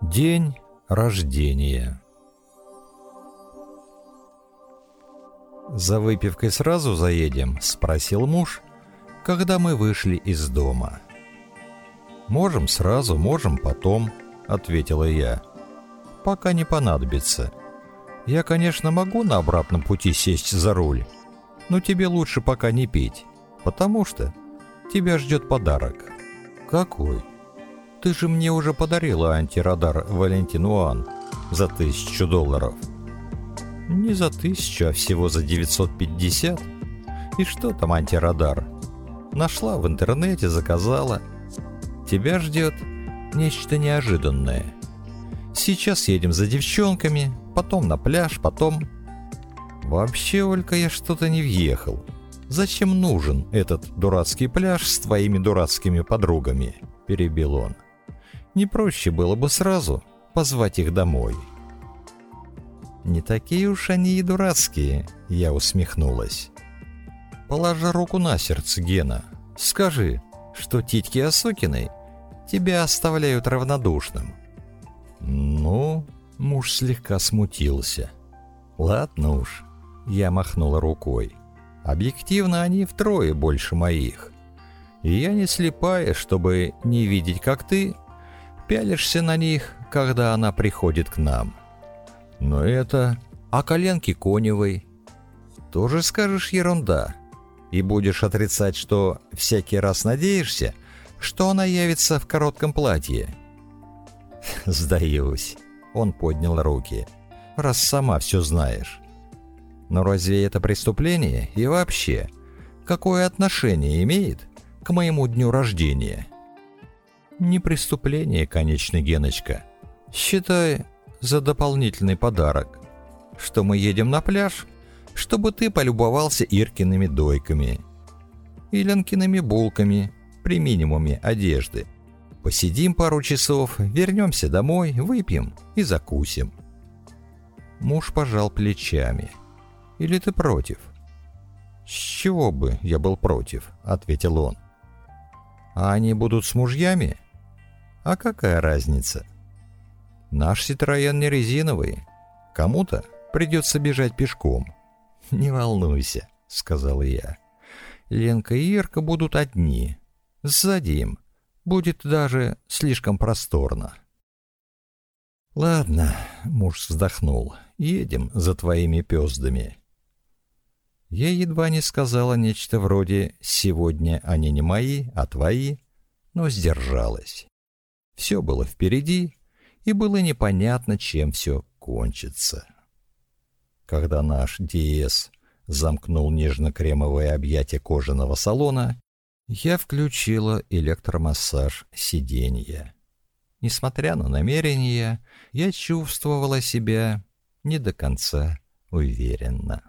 День рождения. «За выпивкой сразу заедем?» — спросил муж, когда мы вышли из дома. «Можем сразу, можем потом», — ответила я. «Пока не понадобится. Я, конечно, могу на обратном пути сесть за руль, но тебе лучше пока не пить, потому что тебя ждет подарок». «Какой?» Ты же мне уже подарила антирадар Валентин Уан за тысячу долларов. Не за тысячу, а всего за 950. И что там антирадар? Нашла в интернете, заказала. Тебя ждет нечто неожиданное. Сейчас едем за девчонками, потом на пляж, потом... Вообще, Олька, я что-то не въехал. Зачем нужен этот дурацкий пляж с твоими дурацкими подругами? Перебил он. Не проще было бы сразу позвать их домой. «Не такие уж они и дурацкие», — я усмехнулась. «Положа руку на сердце, Гена, скажи, что титьки Осокиной тебя оставляют равнодушным». «Ну...» — муж слегка смутился. «Ладно уж», — я махнула рукой. «Объективно они втрое больше моих. И я не слепая, чтобы не видеть, как ты пялишься на них, когда она приходит к нам. Но это... А коленки Коневой? Тоже скажешь ерунда. И будешь отрицать, что всякий раз надеешься, что она явится в коротком платье. Сдаюсь. Он поднял руки. Раз сама все знаешь. Но разве это преступление? И вообще, какое отношение имеет к моему дню рождения?» Не преступление, конечно, Геночка. Считай за дополнительный подарок, что мы едем на пляж, чтобы ты полюбовался Иркиными дойками и Ленкиными булками при минимуме одежды. Посидим пару часов, вернемся домой, выпьем и закусим. Муж пожал плечами. Или ты против? С чего бы я был против, ответил он. А они будут с мужьями? А какая разница? Наш Ситроен не резиновый. Кому-то придется бежать пешком. Не волнуйся, сказал я. Ленка и Ирка будут одни. Сзади им будет даже слишком просторно. Ладно, муж вздохнул. Едем за твоими пёздами. Я едва не сказала нечто вроде «сегодня они не мои, а твои», но сдержалась. Все было впереди, и было непонятно, чем все кончится. Когда наш Диэс замкнул нежно-кремовое объятие кожаного салона, я включила электромассаж сиденья. Несмотря на намерения, я чувствовала себя не до конца уверенно.